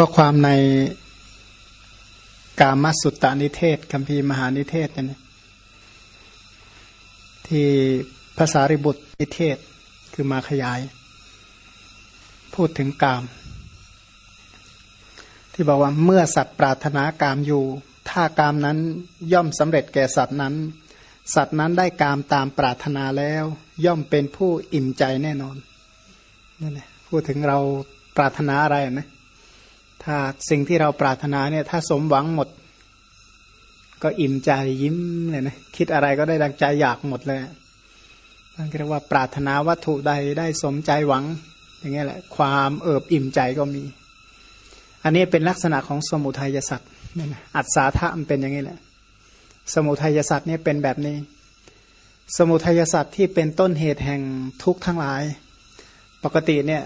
ข้อความในกามสุตตานิเทศคัมภีร์มหานิเทศเนี่ยที่ภาษาริบุตรนิเทศคือมาขยาย พูดถึงกาม ที่บอกว่าเมื่อสัตว์ปรารถนากามอยู่ ถ้ากามนั้นย่อมสำเร็จแก่สัตว์นั้น สัตว์นั้นได้กามตามปรารถนาแล้ว ย่อมเป็นผู้อิ่มใจแน่นอนนั่นแหละพูดถึงเราปรารถนาอะไรนะ ถ้าสิ่งที่เราปรารถนาเนี่ย ถ้าสมหวังหมด ก็อิ่มใจยิ้มเลยนะคิดอะไรก็ได้ดังใจอยากหมดเลยนั่นเรียกว่าปรารถนาวัตถุใดได้สมใจหวัง อย่างเงี้ยแหละ ความเอิบอิ่มใจก็มี อันนี้เป็นลักษณะของสมุทัยสัตว์นี่นะอัศาธามันเป็นอย่างนี้แหละ สมุทัยสัตว์เนี่ยเป็นแบบนี้ สมุทัยสัตว์ที่เป็นต้นเหตุแห่งทุกข์ทั้งหลาย ปกติเนี่ย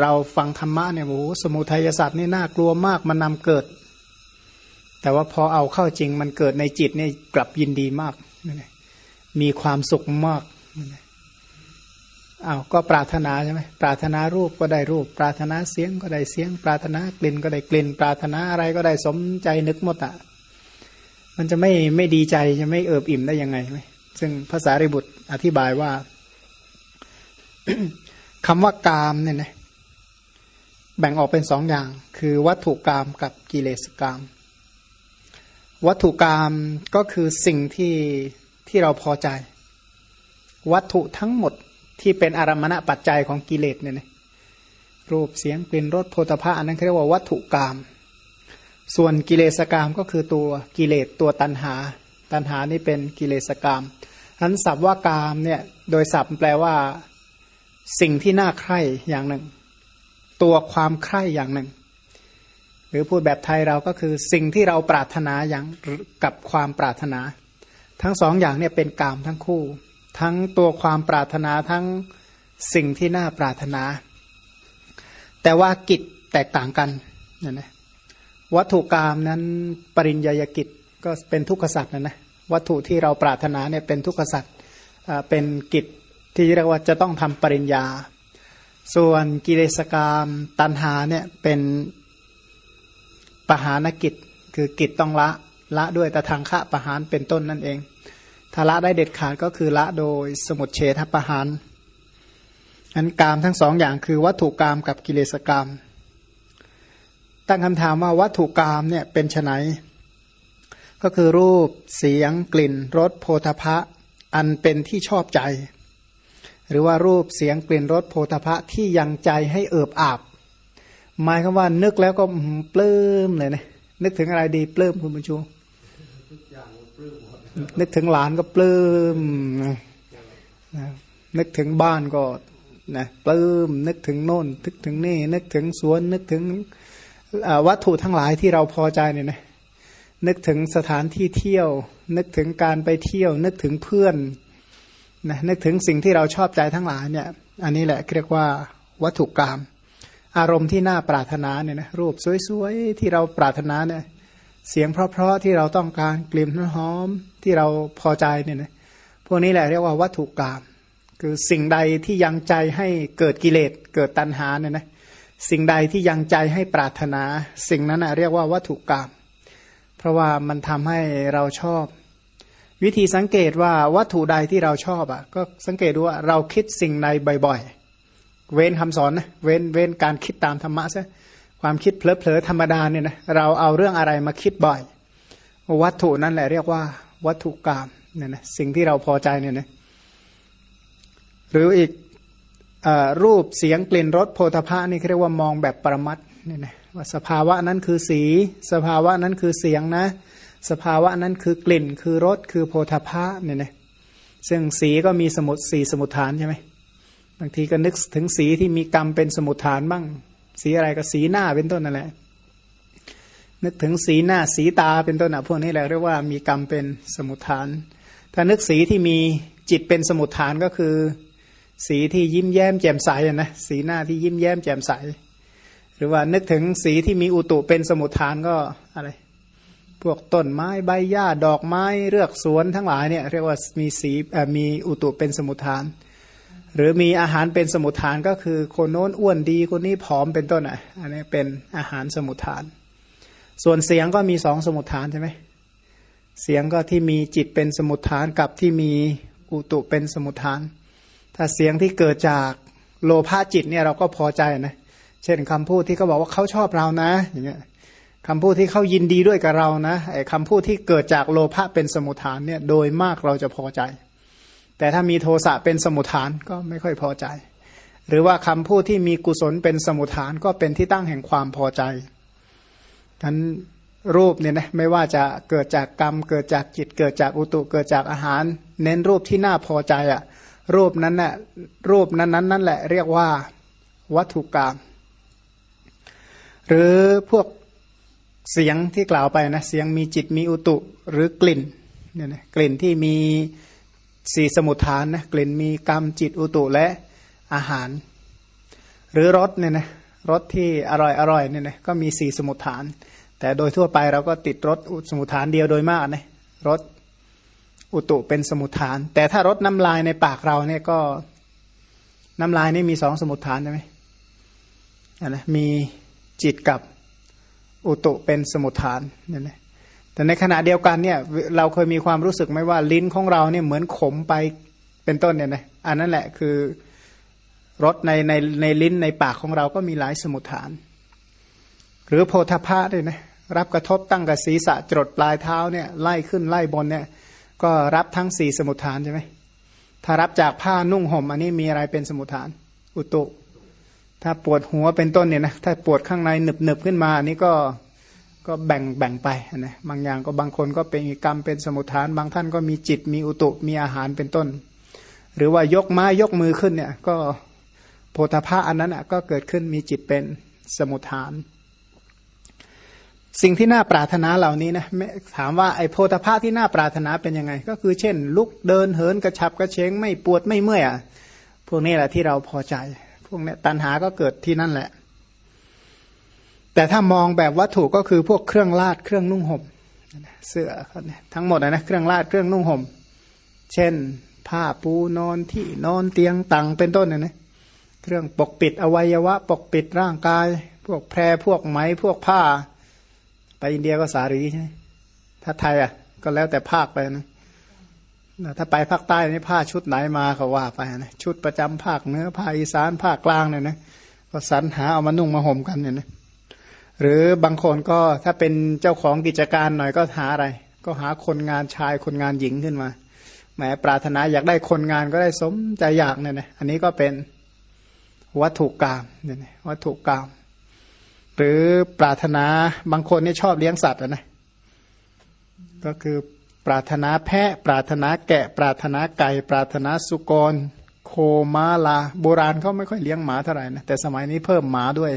เราฟังธรรมะเนี่ยโอ้สมุทัยศาสตร์นี่น่ากลัวมากมันนำเกิด แต่ว่าพอเอาเข้าจริงมันเกิดในจิตเนี่ยกลับยินดีมาก มีความสุขมากอา้าวก็ปรารถนาใช่ไหมปรารถนารูปก็ได้รูป ปรารถนาเสียงก็ได้เสียง ปรารถนากลิ่นก็ได้กลิ่น ปรารถนาอะไรก็ได้สมใจนึกหมดอะมันจะไม่ไม่ดีใจจะไม่เอิบอิ่มได้ยังไงไหมซึ่งภาษาริบุตรอธิบายว่าคำว่ากามเนี่ยนะ แบ่งออกเป็นสองอย่าง คือวัตถุกรรมกับกิเลสกรรมวัตถุกรรมก็คือสิ่งที่ที่เราพอใจ วัตถุทั้งหมดที่เป็นอารมณะปัจจัยของกิเลสเนี่ยนะรูปเสียงกลิ่นรสโพธภะอันนั้นเรียกว่าวัตถุกรรมส่วนกิเลสกรรมก็คือตัวกิเลสตัวตัณหา ตัณหานี่เป็นกิเลสกรรมนั้นศัพท์ว่ากามเนี่ยโดยศัพท์แปลว่า สิ่งที่น่าใคร่อย่างหนึ่ง ตัวความใคร่อย่างหนึ่ง หรือพูดแบบไทยเราก็คือสิ่งที่เราปรารถนาอย่างกับความปรารถนา ทั้งสองอย่างเนี่ยเป็นกามทั้งคู่ ทั้งตัวความปรารถนาทั้งสิ่งที่น่าปรารถนา แต่ว่ากิจแตกต่างกันนะนะวัตถุกรรมนั้นปริญญากิจก็เป็นทุกขสัตว์นะนะวัตถุที่เราปรารถนาเนี่ยเป็นทุกขสัตว์เป็นกิจที่เรียกว่าจะต้องทำปริญญา ส่วนกิเลสกรรมตัณหาเนี่ยเป็นปหานกิจ คือกิจต้องละละด้วยแตะทางคะปหานเป็นต้นนั่นเองถ้าละได้เด็ดขาดก็คือละโดยสมุดเฉทปหานนั้นกามทั้งสองอย่างคือวัตถุกรรมกับกิเลสกรรมตั้งคำถามว่าวัตถุกรรมเนี่ยเป็นไนก็คือรูปเสียงกลิ่นรสโพธพะ อันเป็นที่ชอบใจ หรือว่ารูปเสียงกลิ่นรสโพธพะที่ยังใจให้เอิบอาบหมายคำว่านึกแล้วก็ปลื้มเลยนะนึกถึงอะไรดีปลื้มคุณผู้ชมนึกถึงหลานก็ปลื้มนะนึกถึงบ้านก็นะปลื้มนึกถึงโน่น นึกถึงนี่ นึกถึงสวน นึกถึงวัตถุทั้งหลายที่เราพอใจเนี่ยนะนึกถึงสถานที่เที่ยว นึกถึงการไปเที่ยว นึกถึงเพื่อน นะนึกถึงสิ่งที่เราชอบใจทั้งหลายเนี่ยอันนี้แหละเรียกว่าวัตถุกรรมอารมณ์ที่น่าปรารถนาเนี่ยนะรูปสวยๆที่เราปรารถนาเนี่ยเสียงเพราะๆที่เราต้องการกลิ่นหอมที่เราพอใจเนี่ยนะพวกนี้แหละเรียกว่าวัตถุกรรมคือสิ่งใดที่ยังใจให้เกิดกิเลสเกิดตัณหาเนี่ยนะสิ่งใดที่ยังใจให้ปรารถนา สิ่งนั้นนะเรียกว่าวัตถุกรรมเพราะว่ามันทำให้เราชอบ วิธีสังเกตว่าวัตถุใดที่เราชอบอะ ก็สังเกตดูว่าเราคิดสิ่งใดบ่อย ๆ เว้นคำสอนนะเว้นเว้นการคิดตามธรรมะซะความคิดเพลอๆธรรมดาเนี่ยนะเราเอาเรื่องอะไรมาคิดบ่อย วัตถุนั่นแหละเรียกว่า วัตถุกรรมเนี่ยนะสิ่งที่เราพอใจเนี่ยนะหรืออีกอรูปเสียงกลิ่นรสโพธภะนี่เรียกว่ามองแบบปรมัตเนี่ยนะว่าสภาวะนั้นคือสี สภาวะนั้นคือเสียงนะ สภาวะนั้นคือกลิ่นคือรสคือโพธาภะเนี่ยนะซึ่งสีก็มีสมุดสีสมุทฐานใช่ไหมบางทีก็นึกถึงสีที่มีกรรมเป็นสมุทฐานบ้าง สีอะไรก็สีหน้าเป็นต้นนั่นแหละนึกถึงสีหน้าสีตาเป็นต้นอะพวกนี้แหละเรียกว่ามีกรรมเป็นสมุทฐาน ถ้านึกสีที่มีจิตเป็นสมุทฐานก็คือ สีที่ยิ้มแย้มแจ่มใสนะสีหน้าที่ยิ้มแย้มแจ่มใส หรือว่านึกถึงสีที่มีอุตุเป็นสมุทฐานก็อะไร พวกต้นไม้ใบหญ้าดอกไม้เลือกสวนทั้งหลายเนี่ยเรียกว่ามีสีมีอุตุเป็นสมุทฐาน หรือมีอาหารเป็นสมุทฐานก็คือคนโน้นอ้วนดีคนนี้ผอมเป็นต้นอะอันนี้เป็นอาหารสมุทฐาน ส่วนเสียงก็มีสองสมุทฐานใช่ไหมเสียงก็ที่มีจิตเป็นสมุทฐานกับที่มีอุตุเป็นสมุทฐาน ถ้าเสียงที่เกิดจากโลภะจิตเนี่ยเราก็พอใจนะเช่นคำพูดที่เขาบอกว่าเขาชอบเรานะอย่างเงี้ย คำพูดที่เขายินดีด้วยกับเรานะไอ้คำพูดที่เกิดจากโลภะเป็นสมุทฐานเนี่ยโดยมากเราจะพอใจ แต่ถ้ามีโทสะเป็นสมุทฐานก็ไม่ค่อยพอใจ หรือว่าคำพูดที่มีกุศลเป็นสมุทฐานก็เป็นที่ตั้งแห่งความพอใจทั้นรูปเนี่ยนะไม่ว่าจะเกิดจากกรรม เกิดจากจิตเกิดจากอุตุเกิดจากอาหาร เน้นรูปที่น่าพอใจอะ่ะรูปนั้นน่ะรูปนั้นนั้นนั่นแหละเรียกว่าวัตถุกรรม หรือพวก เสียงที่กล่าวไปนะเสียงมีจิตมีอุตุหรือกลิ่นเนี่ยนะกลิ่นที่มีสีสมุทฐานนะกลิ่นมีกรรมจิตอุตุและอาหาร หรือรสเนี่ยนะรสที่อร่อยอร่อยเนี่ยนะก็มีสีสมุทฐาน แต่โดยทั่วไปเราก็ติดรสสมุทฐานเดียวโดยมากนะรสอุตุเป็นสมุทฐาน แต่ถ้ารสน้ำลายในปากเราเนี่ยก็น้ำลายนี่มีสองสมุทฐานใช่ไหมนะมีจิตกับ อุตุเป็นสมุทฐานนี่นะแต่ในขณะเดียวกันเนี่ย เราเคยมีความรู้สึกไหมว่าลิ้นของเราเนี่ยเหมือนขมไปเป็นต้นเนี่ยนะอันนั้นแหละคือรสในในในลิ้นในปากของเราก็มีหลายสมุทฐาน หรือโพธาภะด้วยนะรับกระทบตั้งกับศีรษะจดปลายเท้าเนี่ยไล่ขึ้นไล่บนเนี่ย ก็รับทั้งสี่สมุทฐานใช่ไหมถ้ารับจากผ้านุ่งห่มอันนี้มีอะไรเป็นสมุทฐาน อุตุ ถ้าปวดหัวเป็นต้นเนี่ยนะถ้าปวดข้างในหนึบหนึบขึ้นมาอันนี้ก็ก็แบ่งแบ่งไปนะบางอย่างก็บางคนก็เป็นกรรมเป็นสมุทฐาน บางท่านก็มีจิตมีอุตุมีอาหารเป็นต้น หรือว่ายกไม้ยกมือขึ้นเนี่ย ก็โพธาภะอันนั้นอะก็เกิดขึ้นมีจิตเป็นสมุทฐาน สิ่งที่น่าปรารถนาเหล่านี้นะถามว่าไอ้โพธาภะที่น่าปรารถนาเป็นยังไง ก็คือเช่น ลุกเดินเหินกระชับกระเชงไม่ปวดไม่เมื่อยอะพวกนี้แหละที่เราพอใจ พวกนี้ตัณหาก็เกิดที่นั่นแหละ แต่ถ้ามองแบบวัตถุก็คือพวกเครื่องลาดเครื่องนุ่งห่มเสื้อทั้งหมดนะเครื่องลาดเครื่องนุ่งห่ม เช่น ผ้าปูนอนที่นอนเตียงตังเป็นต้นนะนะเครื่องปกปิดอวัยวะ ปกปิดร่างกาย พวกแพรพวกไหมพวกผ้า ไปอินเดียก็สารีใช่ไหมถ้าไทยอะ ก็แล้วแต่ภาคไปนะ ถ้าไปภาคใต้นี่ผ้าชุดไหนมาเขาว่าไปนะชุดประจำภาคเหนือภาคอีสานภาคกลางเนี่ยนะก็สรรหาเอามานุ่งมาห่มกันเนี่ยนะหรือบางคนก็ถ้าเป็นเจ้าของกิจการหน่อยก็หาอะไร ก็หาคนงานชายคนงานหญิงขึ้นมาแหมปรารถนาอยากได้คนงานก็ได้สมใจอยากเนี่ยนะอันนี้ก็เป็นวัตถุกรรมเนี่ยนะวัตถุกรรมหรือปรารถนาบางคนนี่ชอบเลี้ยงสัตว์นะก็คือ ปรารถนาแพะ ปรารถนาแกะ ปรารถนาไก่ ปรารถนาสุกร โคม้าลา โบราณเขาไม่ค่อยเลี้ยงหมาเท่าไหร่นะแต่สมัยนี้เพิ่มหมาด้วย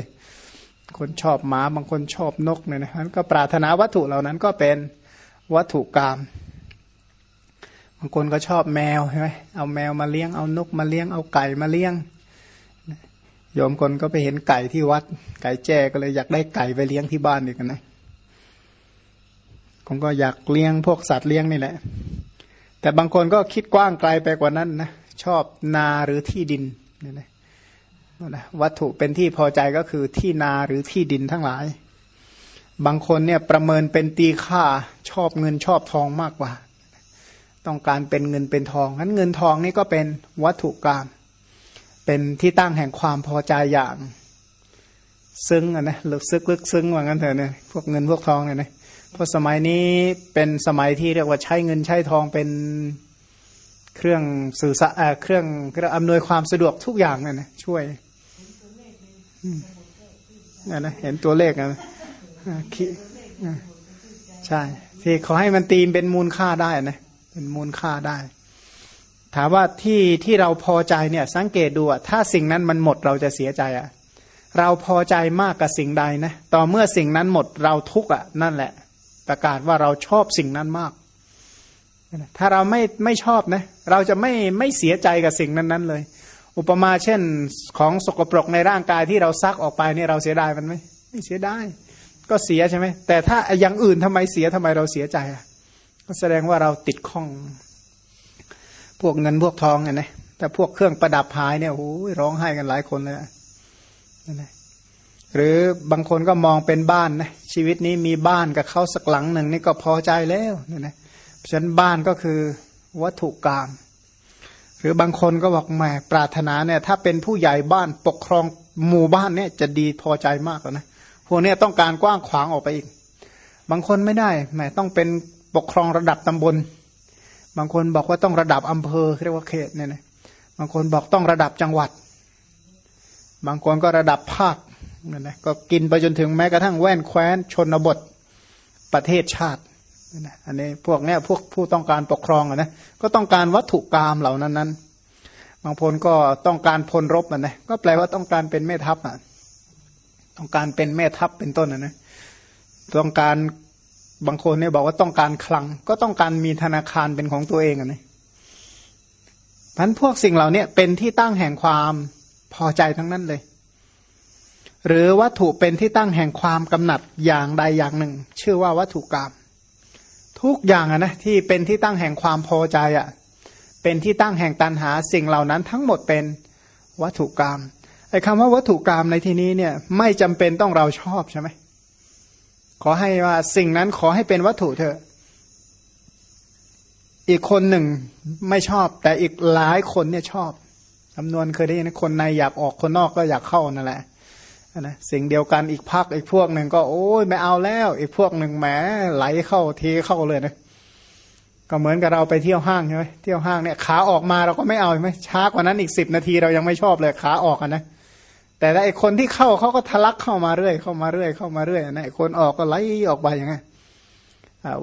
คนชอบหมาบางคนชอบนกเนี่ยนะนั้นก็ปรารถนาวัตถุเหล่านั้นก็เป็นวัตถุกรรมบางคนก็ชอบแมวใช่ไหมเอาแมวมาเลี้ยงเอานกมาเลี้ยงเอาไก่มาเลี้ยงโยมคนก็ไปเห็นไก่ที่วัด ไก่แจ้ก็เลยอยากได้ไก่ไปเลี้ยงที่บ้านอีกนะ ผมก็อยากเลี้ยงพวกสัตว์เลี้ยงนี่แหละ แต่บางคนก็คิดกว้างไกลไปกว่านั้นนะชอบนาหรือที่ดินนี่นะวัตถุเป็นที่พอใจก็คือที่นาหรือที่ดินทั้งหลาย บางคนเนี่ยประเมินเป็นตีค่าชอบเงินชอบทองมากกว่า ต้องการเป็นเงินเป็นทองงั้นเงินทองนี่ก็เป็นวัตถุกรรมเป็นที่ตั้งแห่งความพอใจอย่าง ซึ้งอะนะลึกซึ้งลึกซึ้งว่างั้นเถอะเนี่ยพวกเงินพวกทองเนี่ยนะ เพราะสมัยนี้เป็นสมัยที่เรียกว่าใช้เงินใช้ทองเป็นเครื่องสื่อสารเครื่องอำนวยความสะดวกทุกอย่างเลยนะช่วยนี่นะเห็นตัวเลขนะใช่ ที่ขอให้มันตีมเป็นมูลค่าได้นะเป็นมูลค่าได้ ถามว่าที่ที่เราพอใจเนี่ย สังเกตดูอะถ้าสิ่งนั้นมันหมดเราจะเสียใจอะเราพอใจมากกับสิ่งใดนะต่อเมื่อสิ่งนั้นหมดเราทุกข์อะนั่นแหละ ประกาศว่าเราชอบสิ่งนั้นมาก ถ้าเราไม่ไม่ชอบนะ เราจะไม่ไม่เสียใจกับสิ่งนั้นนั้นเลย อุปมาเช่นของสกปรกในร่างกายที่เราซักออกไปนี่เราเสียดายมันไหมไม่เสียดายก็เสียใช่ไหมแต่ถ้าอย่างอื่นทำไมเสียทำไมเราเสียใจอะก็แสดงว่าเราติดข้อง พวกเงินพวกทองไงนะแต่พวกเครื่องประดับหายเนี่ยโอ้ยร้องไห้กันหลายคนเลยนั่นแหละหรือบางคนก็มองเป็นบ้านนะ ชีวิตนี้มีบ้านกับเขาสักหลังหนึ่งนี่ก็พอใจแล้วเนี่ยนะฉะนั้นบ้านก็คือวัตถุกรรมหรือบางคนก็บอกแหมปรารถนาเนี่ยถ้าเป็นผู้ใหญ่บ้านปกครองหมู่บ้านเนี่ยจะดีพอใจมากแล้วนะพวกนี้ต้องการกว้างขวางออกไปอีก บางคนไม่ได้แหมต้องเป็นปกครองระดับตำบล บางคนบอกว่าต้องระดับอำเภอเรียกว่าเขตเนี่ยนะบางคนบอกต้องระดับจังหวัด บางคนก็ระดับภาค นั่นนะก็กินไปจนถึงแม้กระทั่งแว่นแคว้นชนบทประเทศชาตินะอันนี้พวกเนี้ยพวกผู้ต้องการปกครองอะนะก็ต้องการวัตถุกรรมเหล่านั้นนั้นบางคนก็ต้องการพลรบนะนะก็แปลว่าต้องการเป็นแม่ทัพอะต้องการเป็นแม่ทัพเป็นต้นนะนะต้องการบางคนเนี่ยบอกว่าต้องการคลัง ก็ต้องการมีธนาคารเป็นของตัวเองอะนะพันพวกสิ่งเหล่านี้เป็นที่ตั้งแห่งความพอใจทั้งนั้นเลย หรือวัตถุเป็นที่ตั้งแห่งความกำหนัดอย่างใดอย่างหนึ่ง ชื่อว่าวัตถุกรรมทุกอย่างอะนะที่เป็นที่ตั้งแห่งความพอใจอะ่ะเป็นที่ตั้งแห่งตันหาสิ่งเหล่านั้นทั้งหมดเป็นวัตถุกรรมไอ้คำว่าวัตถุกรรมในที่นี้เนี่ยไม่จำเป็นต้องเราชอบใช่ไหมขอให้ว่าสิ่งนั้นขอให้เป็นวัตถุเถอะ อีกคนหนึ่งไม่ชอบ แต่อีกหลายคนเนี่ยชอบจำนวนเคยได้ยินคนในอยากออกคนนอกก็อยากเข้านั่นแหละ นะสิ่งเดียวกันอีกพักอีกพวกหนึ่งก็โอ้ยไม่เอาแล้ว อีกพวกหนึ่งแหมไหลเข้าเทเข้าเลยนะก็เหมือนกับเราไปเที่ยวห้างใช่ไหมเที่ยวห้างเนี่ยขาออกมาเราก็ไม่เอาใช่ไหมช้ากว่านั้นอีกสิบนาทีเรายังไม่ชอบเลยขาออกนะแต่ไอ้คนที่เข้าเขาก็ทะลักเข้ามาเรื่อยเข้ามาเรื่อยเข้ามาเรื่อยนะคนออกก็ไหลออกไปอย่างไง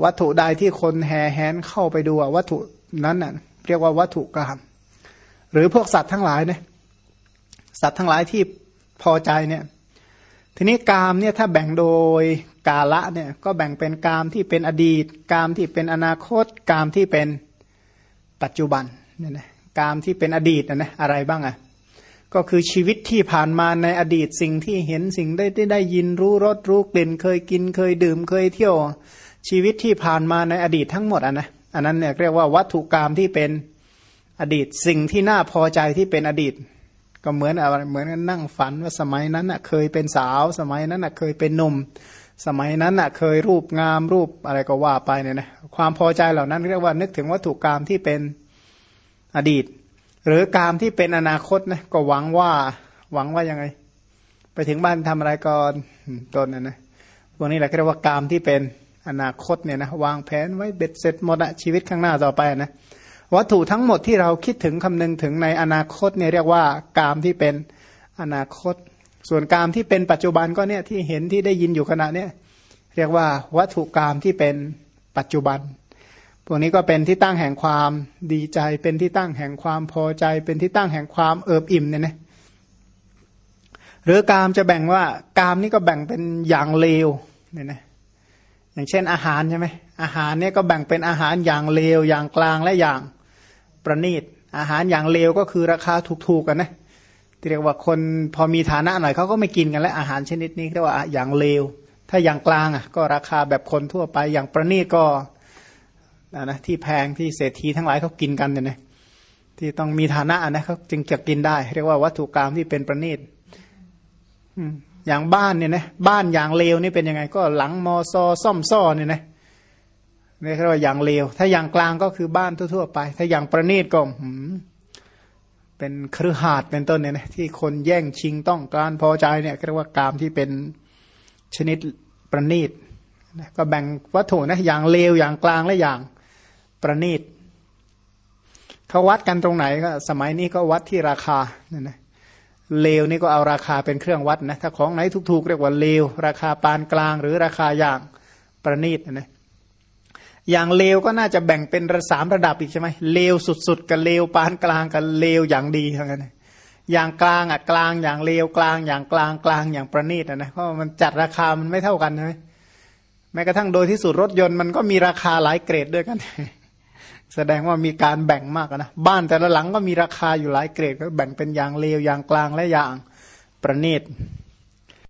วัตถุใดที่คนแห่แหนเข้าไปดูวัตถุนั้นน่ะเรียกว่าวัตถุกรรมหรือพวกสัตว์ทั้งหลายเนี่ยสัตว์ทั้งหลายที่พอใจเนี่ย ทีนี้กามเนี่ยถ้าแบ่งโดยกาละเนี่ยก็แบ่งเป็นกามที่เป็นอดีต กามที่เป็นอนาคต กามที่เป็นปัจจุบันเนี่ยนะกามที่เป็นอดีตนะนะอะไรบ้างอะ่ะก็คือชีวิตที่ผ่านมาในอดีตสิ่งที่เห็นสิ่งได้ได้ได้ยินรู้รสรู้กลิ่นเคยกินเคยดื่มเคยเที่ยว ชีวิตที่ผ่านมาในอดีตทั้งหมดอะนะอันนั้นเนี่ยเรียกว่าวัตถุกรรมที่เป็นอดีตสิ่งที่น่าพอใจที่เป็นอดีต ก็เหมือนอะไรเหมือนนั่งฝันว่าสมัยนั้นน่ะเคยเป็นสาว สมัยนั้นน่ะเคยเป็นหนุ่ม สมัยนั้นน่ะเคยรูปงามรูปอะไรก็ว่าไปเนี่ยนะความพอใจเหล่านั้นเรียกว่านึกถึงวัตถุกรรมที่เป็นอดีต หรือกรรมที่เป็นอนาคตนะก็หวังว่าหวังว่ายังไง ไปถึงบ้านทำอะไรก่อนต้นนะนะพวกนี้แหละเรียกว่ากรรมที่เป็นอนาคตเนี่ยนะวางแผนไว้เบ็ดเสร็จหมดอะชีวิตข้างหน้าต่อไปนะ วัตถุทั้งหมดที่เราคิดถึงคำนึงถึงในอนาคตเนี่ยเรียกว่ากามที่เป็นอนาคต ส่วนกามที่เป็นปัจจุบันก็เนี่ยที่เห็นที่ได้ยินอยู่ขณะเนี้ยเรียกว่าวัตถุกามที่เป็นปัจจุบัน พวกนี้ก็เป็นที่ตั้งแห่งความดีใจ เป็นที่ตั้งแห่งความพอใจ เป็นที่ตั้งแห่งความเอิบอิ่มเนี่ยนะหรือกามจะแบ่งว่ากามนี่ก็แบ่งเป็นอย่างเลวเนี่ยนะอย่างเช่นอาหารใช่ไหมอาหารเนี่ยก็แบ่งเป็นอาหารอย่างเลวอย่างกลางและอย่าง ประณีต อาหารอย่างเลวก็คือราคาถูกๆกันนะที่เรียกว่าคนพอมีฐานะหน่อยเขาก็ไม่กินกันแล้วอาหารชนิดนี้เรียกว่าอย่างเลว ถ้าอย่างกลางอะก็ราคาแบบคนทั่วไปอย่างประณีตก็นะที่แพงที่เศรษฐีทั้งหลายเขากินกันเนี่ยนะที่ต้องมีฐานะนะเขาจึงจะกินได้ เรียกว่าวัตถุกรรมที่เป็นประณีตอย่างบ้านเนี่ยนะบ้านอย่างเลวนี่เป็นยังไง ก็หลังมอซอซ่อมซ่อเนี่ยนะ เรียกว่าอย่างเลว ถ้าอย่างกลางก็คือบ้านทั่วๆไป ถ้าอย่างประณีตก็เป็นครือหาดเป็นต้นเนี่ยนะที่คนแย่งชิงต้องการพอใจเนี่ยเรียกว่ากามที่เป็นชนิดประณีตก็แบ่งวัตถุนะอย่างเลวอย่างกลางและอย่างประณีตเขาวัดกันตรงไหนก็ สมัยนี้ก็วัดที่ราคาเนี่ยนะเลวนี่ก็เอาราคาเป็นเครื่องวัดนะถ้าของไหนถูกๆเรียกว่าเลวราคาปานกลาง หรือราคาอย่างประณีตนะ อย่างเลวก็น่าจะแบ่งเป็นสามระดับอีกใช่ไหมเลวสุดๆกับเลวปานกลางกับเลวอย่างดีเทั้งนั้นอย่างกลางอะกลางอย่างเลวกลาง อย่างกลางกลางอย่างประณีตนะเพราะมันจัดราคามันไม่เท่ากันใช่ไหมแม้กระทั่งโดยที่สุดรถยนต์มันก็มีราคาหลายเกรดด้วยกัน แสดงว่ามีการแบ่งมากนะบ้านแต่ละหลังก็มีราคาอยู่หลายเกรดก็แบ่งเป็นอย่างเลวอย่างกลางและอย่างประณีต